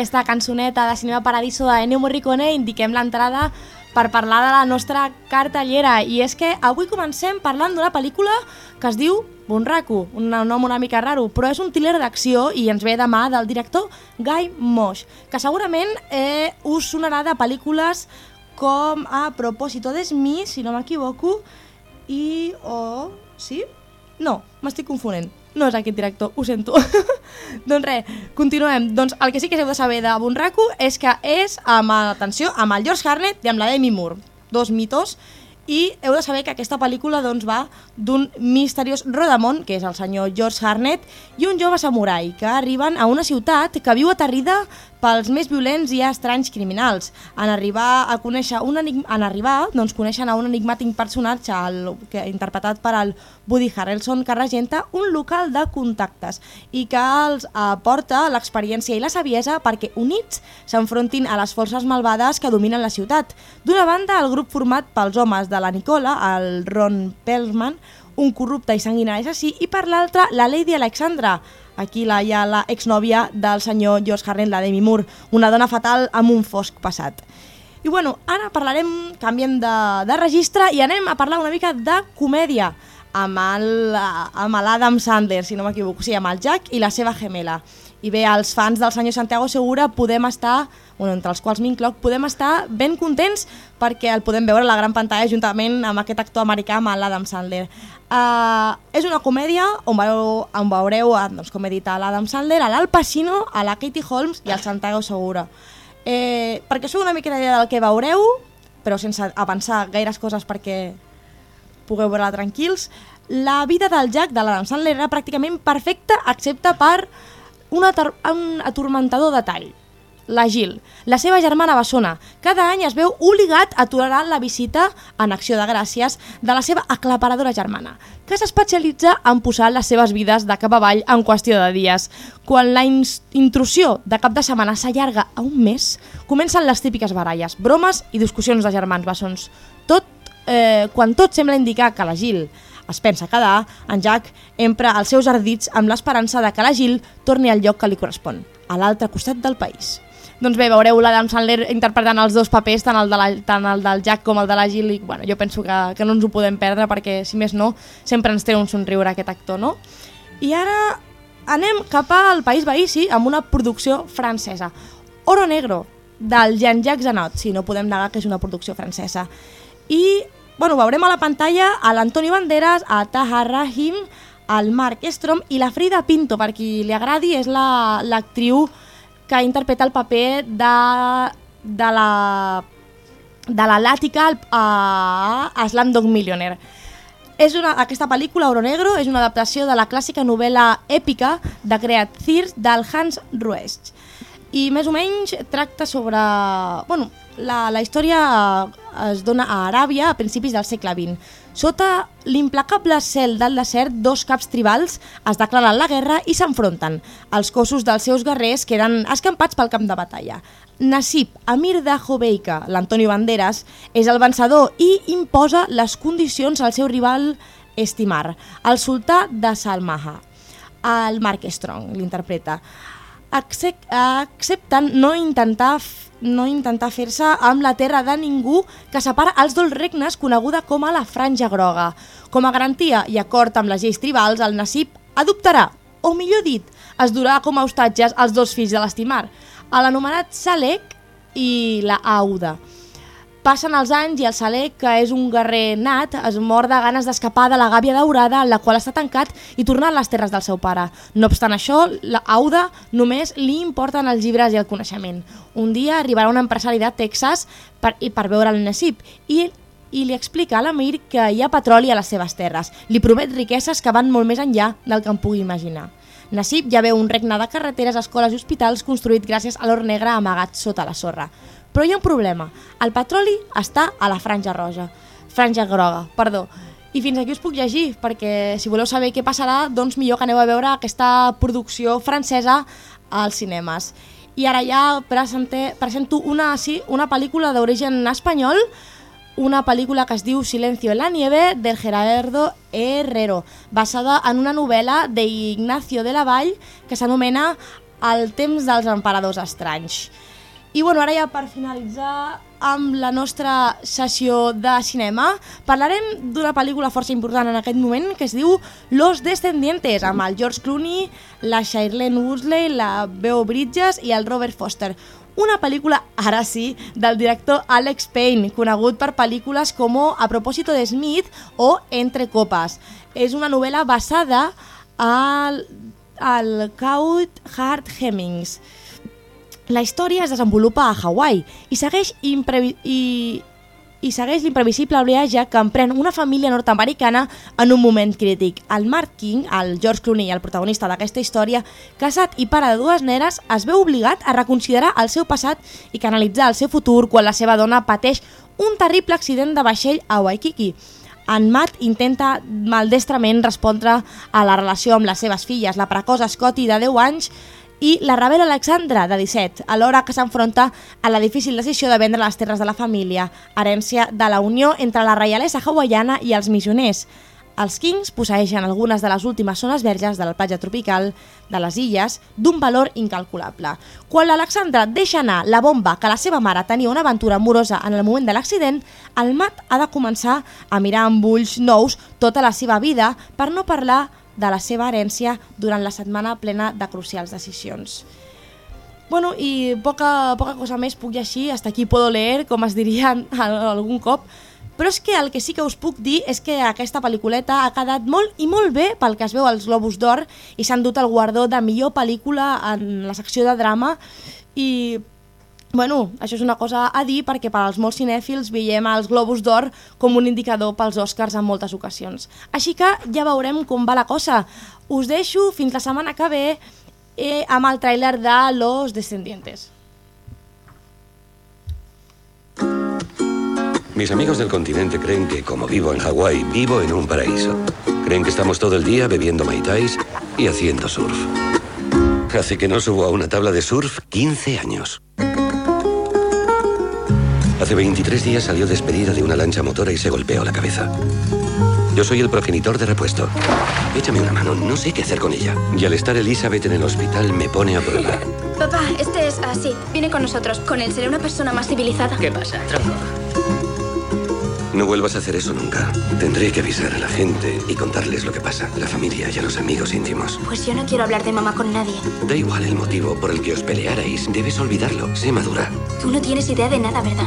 Aquesta cançoneta de Cinema Paradiso de Ennio Morricone indiquem l'entrada per parlar de la nostra cartellera. I és que avui comencem parlant d'una pel·lícula que es diu Bunraku, un nom una mica raro, però és un thriller d'acció i ens ve de mà del director Guy Mosh, que segurament eh, us sonarà de pel·lícules com A propòsito d'Esmi, si no m'equivoco, i... o... sí? No, m'estic confonent. No és aquest director, ho sento. doncs res, continuem. Doncs el que sí que heu de saber de Bunraku és que és, amb, atenció, amb el George Harnett i amb la Demi Moore. Dos mitos. i heu de saber que aquesta pel·lícula doncs, va d'un misteriós rodamont, que és el senyor George Harnett, i un jove samurai que arriben a una ciutat que viu aterrida pels més violents i estranys criminals. En arribar a conèixer un enig... en arribar, doncs, coneixen a un enigmàtic personatge el... que, interpretat per el Woody Harrelson que regenta un local de contactes i que els aporta l'experiència i la saviesa perquè units s'enfrontin a les forces malvades que dominen la ciutat. D'una banda, el grup format pels homes de la Nicola, el Ron Perlman, un corrupte i sanguinari. Assassí, i per l'altra, la Lady Alexandra, aquí la, hi ha la exnòvia del senyor George Harnett, la Demi Moore, una dona fatal amb un fosc passat. I bueno, ara parlarem, canviem de, de registre i anem a parlar una mica de comèdia amb l'Adam Sandler, si no m'equivoco, sí, amb el Jack i la seva gemela. I bé, els fans del senyor Santiago Segura podem estar, bueno, entre els quals m'incloc, podem estar ben contents perquè el podem veure a la gran pantalla juntament amb aquest actor americà, amb l'Adam Sandler. Uh, és una comèdia on veureu, on veureu eh, doncs, com he dit, a l'Adam Sandler, a l'Al Pacino, a la Katie Holmes i al Santiago Segura. Eh, perquè us una mica d'idea del que veureu, però sense avançar gaires coses perquè pugueu veure-la tranquils, la vida del Jack de l'Adam Sandler era pràcticament perfecta excepte per un, un atormentador detall. La Gil, la seva germana bessona, cada any es veu obligat a tolerar la visita en acció de gràcies de la seva aclaparadora germana, que s'especialitza en posar les seves vides de cap avall en qüestió de dies. Quan la intrusió de cap de setmana s'allarga a un mes, comencen les típiques baralles, bromes i discussions de germans bessons. Tot, eh, quan tot sembla indicar que la Gil es pensa quedar, en Jack empra els seus ardits amb l'esperança de que la Gil torni al lloc que li correspon, a l'altre costat del país. Doncs bé, veureu l'Adam Sandler interpretant els dos papers, tant el, de la, tant el del Jack com el de la Gil, i bueno, jo penso que, que no ens ho podem perdre perquè, si més no, sempre ens té un somriure aquest actor, no? I ara anem cap al País Veí, sí, amb una producció francesa. Oro Negro, del Jean-Jacques Zanot, si no podem negar que és una producció francesa. I, bueno, veurem a la pantalla a l'Antonio Banderas, a Tahar Rahim, al Marc Estrom i la Frida Pinto, per qui li agradi, és la- l'actriu la, que interpreta el paper de, de la de la Làtica a, a Slumdog Millionaire. És una, aquesta pel·lícula, Oro Negro, és una adaptació de la clàssica novel·la èpica de Creat Thirst del Hans Ruest. I més o menys tracta sobre... Bueno, la, la història es dona a Aràbia a principis del segle XX. Sota l'implacable cel del desert, dos caps tribals es declaren la guerra i s'enfronten. Els cossos dels seus guerrers queden escampats pel camp de batalla. Nassib Amir de Joveika, l'Antonio Banderas, és el vencedor i imposa les condicions al seu rival Estimar, el sultà de Salmaha. El Mark Strong l'interpreta. Accep- accepten no intentar no intentar fer-se amb la terra de ningú que separa els dos regnes coneguda com a la Franja Groga. Com a garantia i acord amb les lleis tribals, el Nassib adoptarà, o millor dit, es durà com a hostatges els dos fills de l'estimar, l'anomenat Salek i la Auda. Passen els anys i el Salek, que és un guerrer nat, es mor de ganes d'escapar de la gàbia daurada en la qual està tancat i tornar a les terres del seu pare. No obstant això, la Auda només li importen els llibres i el coneixement. Un dia arribarà un empresari de Texas per, i per veure el Nassib i i li explica a l'Amir que hi ha petroli a les seves terres. Li promet riqueses que van molt més enllà del que em pugui imaginar. Nassib ja veu un regne de carreteres, escoles i hospitals construït gràcies a l'or negre amagat sota la sorra. Però hi ha un problema. El petroli està a la franja roja. Franja groga, perdó. I fins aquí us puc llegir, perquè si voleu saber què passarà, doncs millor que aneu a veure aquesta producció francesa als cinemes. I ara ja presento una, sí, una pel·lícula d'origen espanyol, una pel·lícula que es diu Silencio en la nieve del Gerardo Herrero, basada en una novel·la d'Ignacio de la Vall que s'anomena El temps dels emperadors estranys. I bueno, ara ja per finalitzar amb la nostra sessió de cinema, parlarem d'una pel·lícula força important en aquest moment que es diu Los Descendientes, amb el George Clooney, la Shailene Woodley, la Beo Bridges i el Robert Foster. Una pel·lícula, ara sí, del director Alex Payne, conegut per pel·lícules com A propòsito de Smith o Entre copes. És una novel·la basada al, al Count Hart Hemmings. La història es desenvolupa a Hawaii i segueix imprevi i i segueix l'imprevisible oleatge que emprèn una família nord-americana en un moment crític. El Mark King, el George Clooney, el protagonista d'aquesta història, casat i pare de dues neres, es veu obligat a reconsiderar el seu passat i canalitzar el seu futur quan la seva dona pateix un terrible accident de vaixell a Waikiki. En Matt intenta maldestrament respondre a la relació amb les seves filles, la precosa Scotty de 10 anys i la rebel Alexandra, de 17, alhora que s'enfronta a la difícil decisió de vendre les terres de la família, herència de la unió entre la reialesa hawaiana i els missioners. Els Kings posseixen algunes de les últimes zones verges de la platja tropical de les illes d'un valor incalculable. Quan l'Alexandra deixa anar la bomba que la seva mare tenia una aventura amorosa en el moment de l'accident, el Matt ha de començar a mirar amb ulls nous tota la seva vida per no parlar de la seva herència durant la setmana plena de crucials decisions. Bueno, i poca, poca cosa més puc llegir, hasta aquí puedo leer, com es diria algun cop, però és que el que sí que us puc dir és que aquesta pel·lículeta ha quedat molt i molt bé pel que es veu als Globus d'Or i s'han dut el guardó de millor pel·lícula en la secció de drama. I Bueno, això és una cosa a dir perquè per als molts cinèfils veiem els Globus d'Or com un indicador pels Oscars en moltes ocasions. Així que ja veurem com va la cosa. Us deixo fins la setmana que ve eh, amb el tràiler de Los Descendientes. Mis amigos del continente creen que, como vivo en Hawái, vivo en un paraíso. Creen que estamos todo el día bebiendo maitais y haciendo surf. Hace que no subo a una tabla de surf 15 años. Hace 23 días salió despedida de una lancha motora y se golpeó la cabeza. Yo soy el progenitor de repuesto. Échame una mano, no sé qué hacer con ella. Y al estar Elizabeth en el hospital me pone a prueba. Papá, este es así. Viene con nosotros. Con él seré una persona más civilizada. ¿Qué pasa, tronco? No vuelvas a hacer eso nunca. Tendré que avisar a la gente y contarles lo que pasa. A la familia y a los amigos íntimos. Pues yo no quiero hablar de mamá con nadie. Da igual el motivo por el que os pelearais. Debes olvidarlo. Sé madura. Tú no tienes idea de nada, ¿verdad?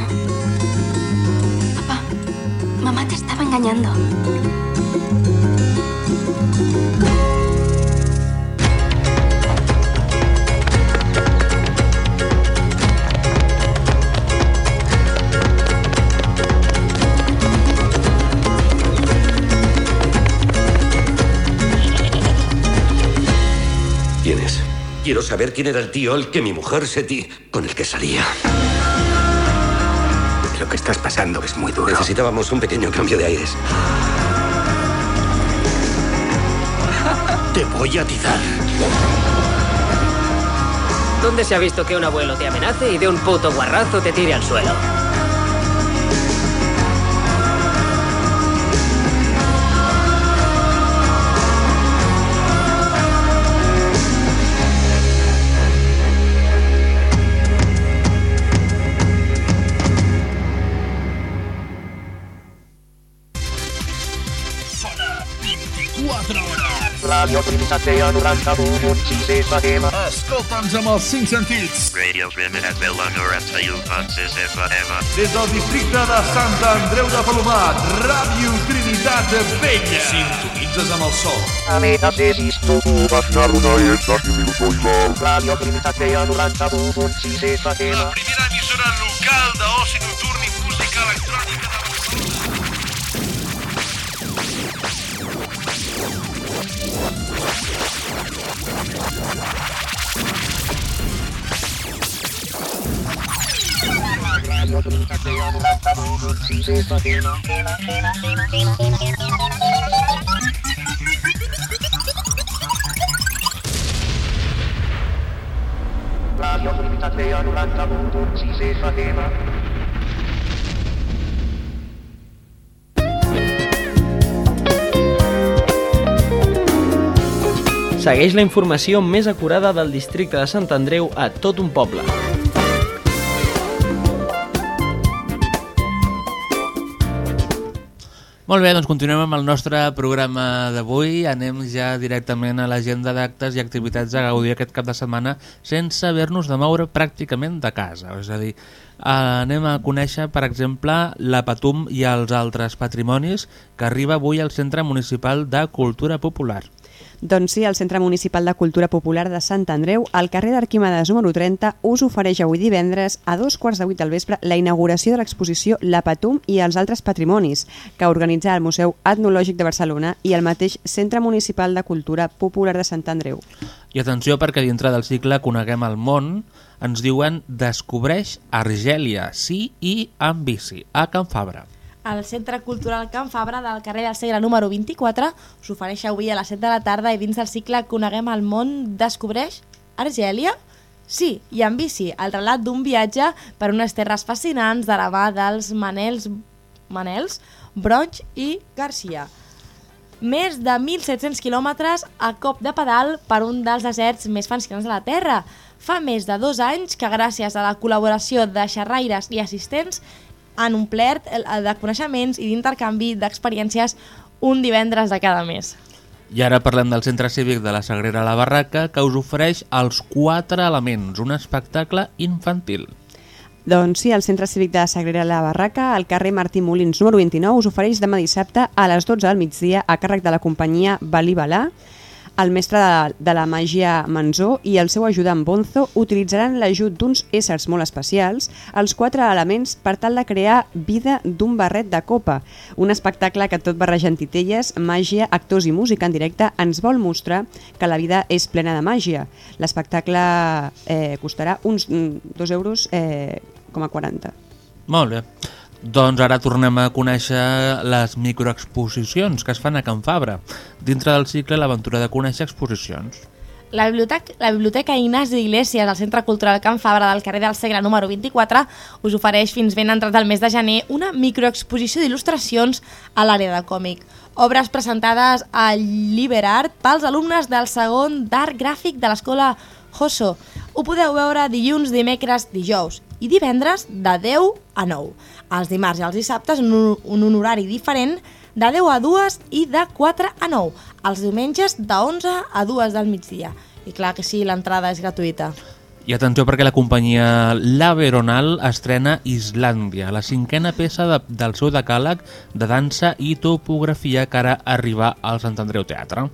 Papá, mamá te estaba engañando. Quiero saber quién era el tío al que mi mujer Seti con el que salía. Lo que estás pasando es muy duro. Necesitábamos un pequeño cambio de aires. Te voy a atizar. ¿Dónde se ha visto que un abuelo te amenace y de un puto guarrazo te tire al suelo? 24 hores. Radio Trinitat 91.6 FM. Escolta'ns amb els cinc sentits. Radio Trinitat Vella 91.6 FM. Des del districte de Sant Andreu de Palomat, Ràdio Trinitat Vella. Sintonitzes amb el sol. Ametasis tu Bafna Runa i Etaki Minutoila. Radio Trinitat Vella 91.6 FM. La primera emissora local d'oci nocturn i música electrònica de Radio Trinitat Vella 91.6 FM. Radio Segueix la informació més acurada del districte de Sant Andreu a tot un poble. Molt bé, doncs continuem amb el nostre programa d'avui. Anem ja directament a l'agenda d'actes i activitats a gaudir aquest cap de setmana sense haver-nos de moure pràcticament de casa. És a dir, anem a conèixer, per exemple, la Patum i els altres patrimonis que arriba avui al Centre Municipal de Cultura Popular. Doncs sí, el Centre Municipal de Cultura Popular de Sant Andreu, al carrer d'Arquímedes número 30, us ofereix avui divendres a dos quarts de vuit del vespre la inauguració de l'exposició La Patum i els altres patrimonis, que organitza el Museu Etnològic de Barcelona i el mateix Centre Municipal de Cultura Popular de Sant Andreu. I atenció perquè dintre del cicle Coneguem el món ens diuen Descobreix Argèlia, sí i amb bici, a Can Fabra. El Centre Cultural Can Fabra del carrer del Segre número 24 s'ofereix avui a les 7 de la tarda i dins del cicle Coneguem el món descobreix Argèlia? Sí, i en bici, el relat d'un viatge per unes terres fascinants de la mà dels Manels, Manels Broig i Garcia. Més de 1.700 quilòmetres a cop de pedal per un dels deserts més fascinants de la Terra. Fa més de dos anys que gràcies a la col·laboració de xerraires i assistents han omplert el- de coneixements i d'intercanvi d'experiències un divendres de cada mes. I ara parlem del Centre Cívic de la Sagrera La Barraca que us ofereix els quatre elements, un espectacle infantil. Doncs sí, el Centre Cívic de la Sagrera La Barraca, al carrer Martí Molins número 29, us ofereix demà dissabte a les 12 del migdia a càrrec de la companyia Balí Balà. El mestre de, de la màgia Manzó i el seu ajudant Bonzo utilitzaran l'ajut d'uns éssers molt especials, els quatre elements per tal de crear vida d'un barret de copa. Un espectacle que tot barrejant titelles, màgia, actors i música en directe ens vol mostrar que la vida és plena de màgia. L'espectacle eh, costarà uns 2 euros eh, com a 40. Molt bé. Doncs ara tornem a conèixer les microexposicions que es fan a Can Fabra, dintre del cicle L'aventura de conèixer exposicions. La biblioteca, la biblioteca Ignasi Iglesias al Centre Cultural Can Fabra del carrer del Segre número 24 us ofereix fins ben entrat el mes de gener una microexposició d'il·lustracions a l'àrea de còmic. Obres presentades a Liberart pels alumnes del segon d'art gràfic de l'escola Josso. Ho podeu veure dilluns, dimecres, dijous i divendres de 10 a 9. Els dimarts i els dissabtes en un, en un horari diferent de 10 a 2 i de 4 a 9. Els diumenges de 11 a 2 del migdia. I clar que sí, l'entrada és gratuïta. I atenció perquè la companyia La Veronal estrena Islàndia, la cinquena peça de, del seu decàleg de dansa i topografia que ara arriba al Sant Andreu Teatre.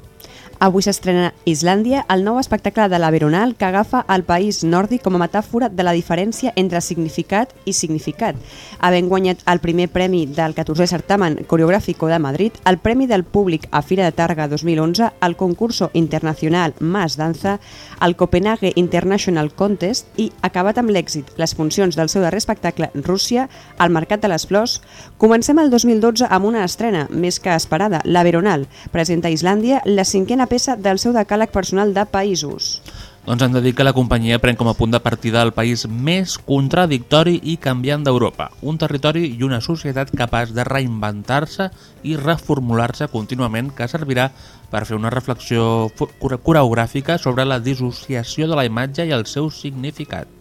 Avui s'estrena Islàndia, el nou espectacle de la Veronal que agafa el país nòrdic com a metàfora de la diferència entre significat i significat. Havent guanyat el primer premi del 14è certamen coreográfico de Madrid, el Premi del Públic a Fira de Targa 2011, el concurso internacional Más Danza, el Copenhague International Contest i, acabat amb l'èxit, les funcions del seu darrer espectacle Rússia, al Mercat de les Flors, comencem el 2012 amb una estrena, més que esperada, La Veronal, presenta a Islàndia la cinquena peça del seu decàleg personal de països. Doncs hem de dir que la companyia pren com a punt de partida el país més contradictori i canviant d'Europa, un territori i una societat capaç de reinventar-se i reformular-se contínuament que servirà per fer una reflexió coreogràfica sobre la dissociació de la imatge i el seu significat.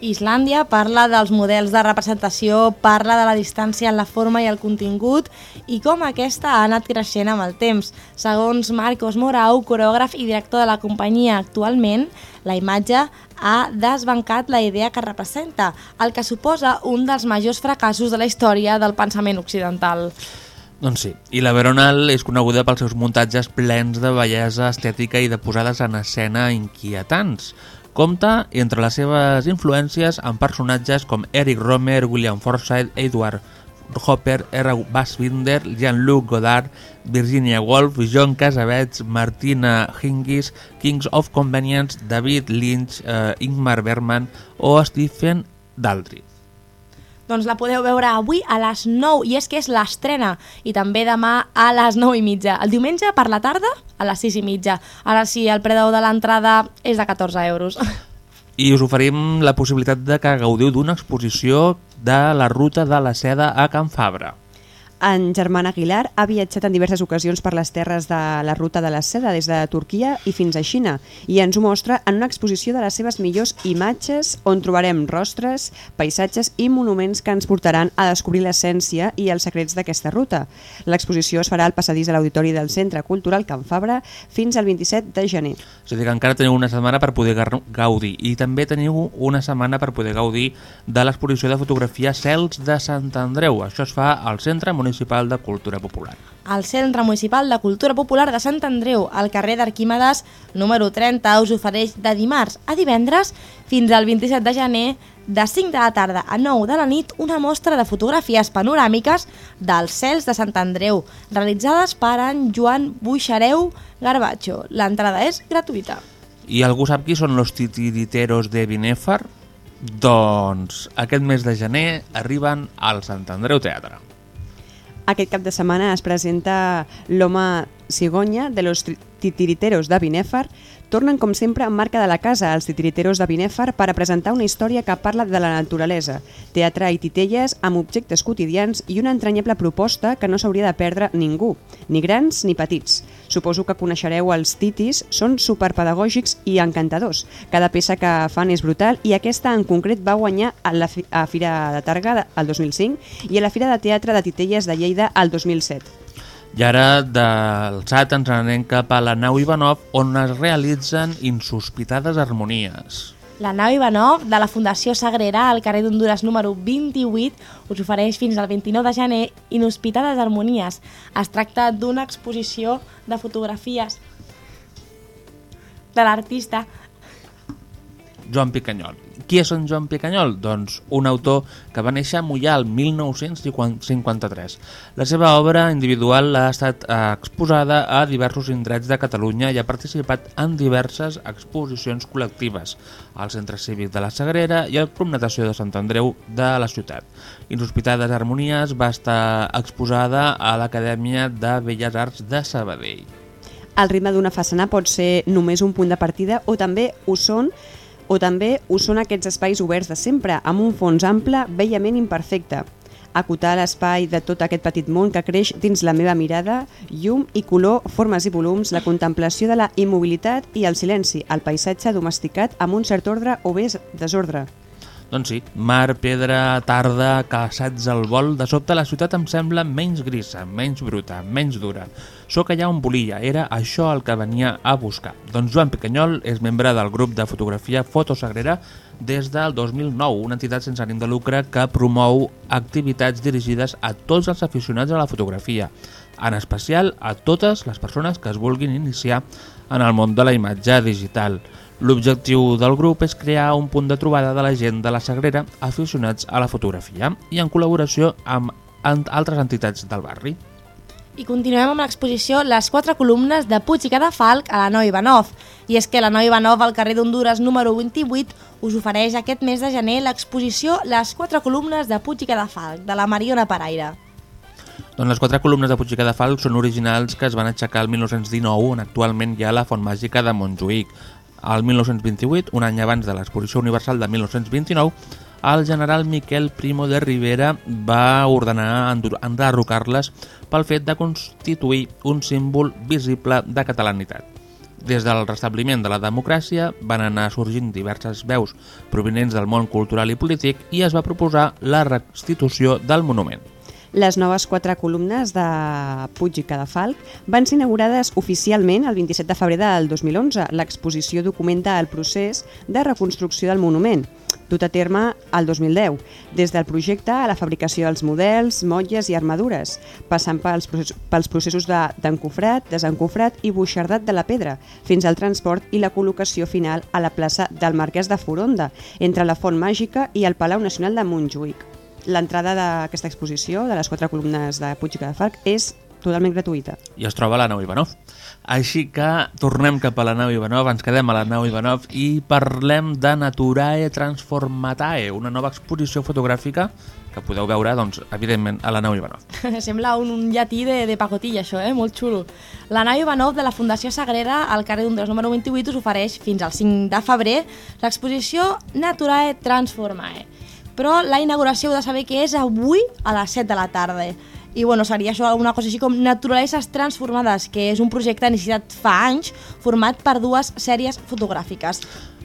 Islàndia parla dels models de representació, parla de la distància en la forma i el contingut i com aquesta ha anat creixent amb el temps. Segons Marcos Morau, coreògraf i director de la companyia actualment, la imatge ha desbancat la idea que representa, el que suposa un dels majors fracassos de la història del pensament occidental. Doncs sí, i la Veronal és coneguda pels seus muntatges plens de bellesa estètica i de posades en escena inquietants. Compta, entre les seves influències, amb personatges com Eric Romer, William Forsythe, Edward Hopper, R. Bassbinder, Jean-Luc Godard, Virginia Woolf, John Cassavetes, Martina Hingis, Kings of Convenience, David Lynch, eh, Ingmar Bergman o Stephen Daldry. Doncs la podeu veure avui a les 9 i és que és l'estrena i també demà a les 9 i mitja. El diumenge per la tarda a les 6 i mitja. Ara sí, el preu de l'entrada és de 14 euros. I us oferim la possibilitat de que gaudiu d'una exposició de la ruta de la seda a Can Fabra. En Germán Aguilar ha viatjat en diverses ocasions per les terres de la ruta de la seda, des de Turquia i fins a Xina, i ens ho mostra en una exposició de les seves millors imatges, on trobarem rostres, paisatges i monuments que ens portaran a descobrir l'essència i els secrets d'aquesta ruta. L'exposició es farà al passadís de l'Auditori del Centre Cultural Can Fabra fins al 27 de gener. És a dir, que encara teniu una setmana per poder gaudir i també teniu una setmana per poder gaudir de l'exposició de fotografia Cels de Sant Andreu. Això es fa al Centre Municipal Municipal de Cultura Popular. El Centre Municipal de Cultura Popular de Sant Andreu, al carrer d'Arquímedes, número 30, us ofereix de dimarts a divendres fins al 27 de gener, de 5 de la tarda a 9 de la nit, una mostra de fotografies panoràmiques dels cels de Sant Andreu, realitzades per en Joan Buixareu Garbatxo. L'entrada és gratuïta. I algú sap qui són los titiriteros de Binèfar? Doncs aquest mes de gener arriben al Sant Andreu Teatre. Aquest cap de setmana es presenta l'home cigonya de los titiriteros de Binèfar. Tornen, com sempre, en marca de la casa, els titiriteros de Binèfar, per a presentar una història que parla de la naturalesa, teatre i titelles amb objectes quotidians i una entranyable proposta que no s'hauria de perdre ningú, ni grans ni petits. Suposo que coneixereu els titis, són superpedagògics i encantadors. Cada peça que fan és brutal i aquesta en concret va guanyar a la fi- a Fira de Targa el 2005 i a la Fira de Teatre de Titelles de Lleida el 2007. I ara del SAT ens anem cap a la nau Ivanov on es realitzen insospitades harmonies. La nau Ivanov de la Fundació Sagrera al carrer d'Honduras número 28 us ofereix fins al 29 de gener Inhospitades Harmonies. Es tracta d'una exposició de fotografies de l'artista Joan Picanyol. Qui és en Joan Picanyol? Doncs un autor que va néixer a Mollà el 1953. La seva obra individual ha estat eh, exposada a diversos indrets de Catalunya i ha participat en diverses exposicions col·lectives al Centre Cívic de la Sagrera i al Club Natació de Sant Andreu de la ciutat. Insospitades Harmonies va estar exposada a l'Acadèmia de Belles Arts de Sabadell. El ritme d'una façana pot ser només un punt de partida o també ho són o també ho són aquests espais oberts de sempre, amb un fons ample, bellament imperfecte. Acotar l'espai de tot aquest petit món que creix dins la meva mirada, llum i color, formes i volums, la contemplació de la immobilitat i el silenci, el paisatge domesticat amb un cert ordre o bé desordre. Doncs sí, mar, pedra, tarda, caçats al vol, de sobte la ciutat em sembla menys grisa, menys bruta, menys dura. Sóc allà on volia, era això el que venia a buscar. Doncs Joan Picanyol és membre del grup de fotografia Fotosagrera des del 2009, una entitat sense ànim de lucre que promou activitats dirigides a tots els aficionats a la fotografia, en especial a totes les persones que es vulguin iniciar en el món de la imatge digital. L'objectiu del grup és crear un punt de trobada de la gent de la Sagrera aficionats a la fotografia i en col·laboració amb altres entitats del barri. I continuem amb l'exposició Les quatre columnes de Puig i Cadafalc a la Nau Ivanov. I és que la Nau Ivanov al carrer d'Honduras número 28 us ofereix aquest mes de gener l'exposició Les quatre columnes de Puig i Cadafalc de la Mariona Paraire. Doncs les quatre columnes de Puig i Cadafalc són originals que es van aixecar el 1919 on actualment hi ha la Font Màgica de Montjuïc. Al 1928, un any abans de l'Exposició Universal de 1929, el general Miquel Primo de Rivera va ordenar enderrocar-les pel fet de constituir un símbol visible de catalanitat. Des del restabliment de la democràcia van anar sorgint diverses veus provinents del món cultural i polític i es va proposar la restitució del monument. Les noves quatre columnes de Puig i Cadafalc van ser inaugurades oficialment el 27 de febrer del 2011. L'exposició documenta el procés de reconstrucció del monument, dut a terme el 2010, des del projecte a la fabricació dels models, motlles i armadures, passant pels, pels processos de- d'encofrat, desencofrat i buixardat de la pedra, fins al transport i la col·locació final a la plaça del Marquès de Foronda, entre la Font Màgica i el Palau Nacional de Montjuïc. L'entrada d'aquesta exposició, de les quatre columnes de Puig i Cadafalc, és totalment gratuïta. i es troba a la nau Ivanov. Així que tornem cap a la nau Ivanov, ens quedem a la nau Ivanov i parlem de Naturae Transformatae, una nova exposició fotogràfica que podeu veure, doncs, evidentment, a la nau Ivanov. Sembla un, un llatí de, de pacotilla, això, eh? Molt xulo. La nau Ivanov de la Fundació Sagrera al carrer d'Honduras número 28 us ofereix fins al 5 de febrer l'exposició Naturae Transformae. Però la inauguració heu de saber que és avui a les 7 de la tarda. I bueno, seria això una cosa així com Naturaleses Transformades, que és un projecte iniciat fa anys format per dues sèries fotogràfiques.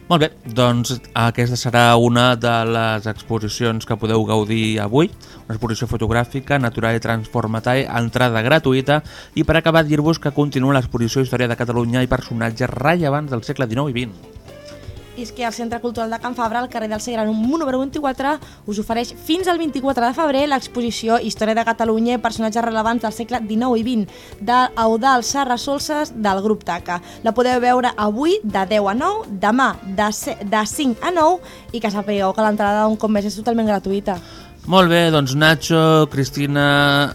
Molt bé, doncs aquesta serà una de les exposicions que podeu gaudir avui, una exposició fotogràfica, Naturae Transformatae, entrada gratuïta, i per acabar dir-vos que continua l'exposició Història de Catalunya i personatges rellevants del segle XIX i XX. És que el Centre Cultural de Can Fabra, al carrer del Segre, número 24, us ofereix fins al 24 de febrer l'exposició Història de Catalunya i personatges rellevants del segle XIX i XX d'Eudal Sarra Solses del grup TACA. La podeu veure avui de 10 a 9, demà de, de 5 a 9 i que sapigueu que l'entrada un cop més és totalment gratuïta. Molt bé, doncs Nacho, Cristina,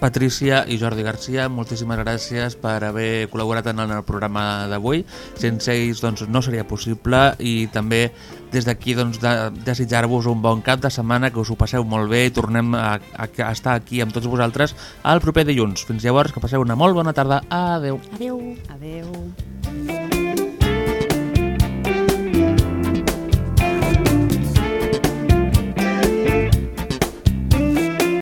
Patricia i Jordi Garcia, moltíssimes gràcies per haver col·laborat en el programa d'avui. Sense ells doncs, no seria possible i també des d'aquí doncs, de, desitjar-vos un bon cap de setmana, que us ho passeu molt bé i tornem a, a, a estar aquí amb tots vosaltres el proper dilluns. Fins llavors, que passeu una molt bona tarda. Adeu. Adeu. Adeu.